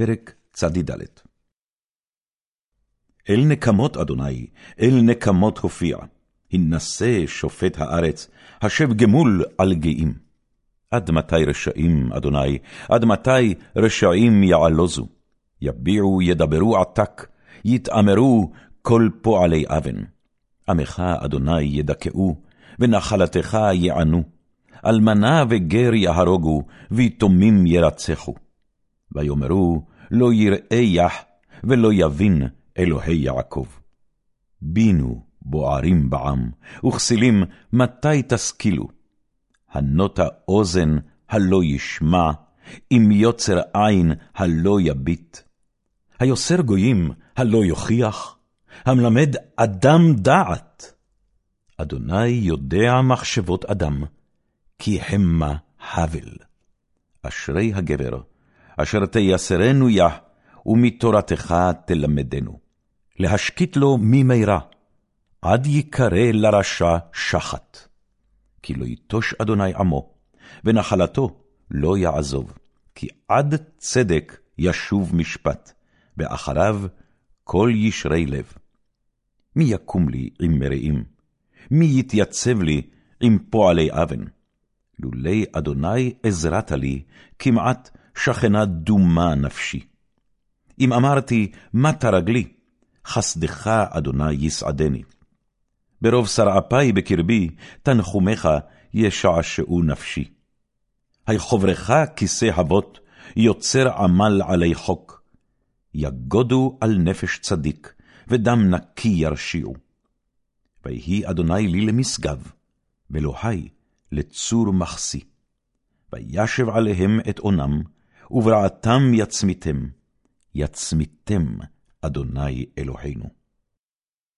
פרק צ"ד אל נקמות אדוני, אל נקמות הופיע, הנשא שופט הארץ, השב גמול על גאים. עד מתי רשעים, אדוני, עד מתי רשעים יעלוזו? יביעו ידברו עתק, יתאמרו כל פועלי אבן. עמך, אדוני, ידכאו, ונחלתך יענו. אלמנה וגר יהרוגו, ויתומים ירצחו. ויאמרו, לא יראה יח, ולא יבין אלוהי יעקב. בינו בוערים בעם, וכסילים מתי תשכילו? הנוטה אוזן הלא ישמע, אם יוצר עין הלא יביט. היוסר גויים הלא יוכיח, המלמד אדם דעת. אדוני יודע מחשבות אדם, כי המה הבל. אשרי הגבר, אשר תייסרנו יה, ומתורתך תלמדנו. להשקיט לו ממרע, עד יקרא לרשע שחת. כי לא יטוש אדוני עמו, ונחלתו לא יעזוב, כי עד צדק ישוב משפט, ואחריו כל ישרי לב. מי יקום לי עם מרעים? מי יתייצב לי עם פועלי אבן? לולי אדוני עזרת לי, כמעט שכנה דומה נפשי. אם אמרתי, מה תרגלי? חסדך, אדוני, יסעדני. ברוב שרעפי בקרבי, תנחומך ישעשעו נפשי. היחוברך כיסא אבות, יוצר עמל עלי חוק. יגודו על נפש צדיק, ודם נקי ירשיעו. ויהי אדוני לי למשגב, ואלוהי לצור מחסי. וישב עליהם את אונם, וברעתם יצמיתם, יצמיתם אדוני אלוהינו.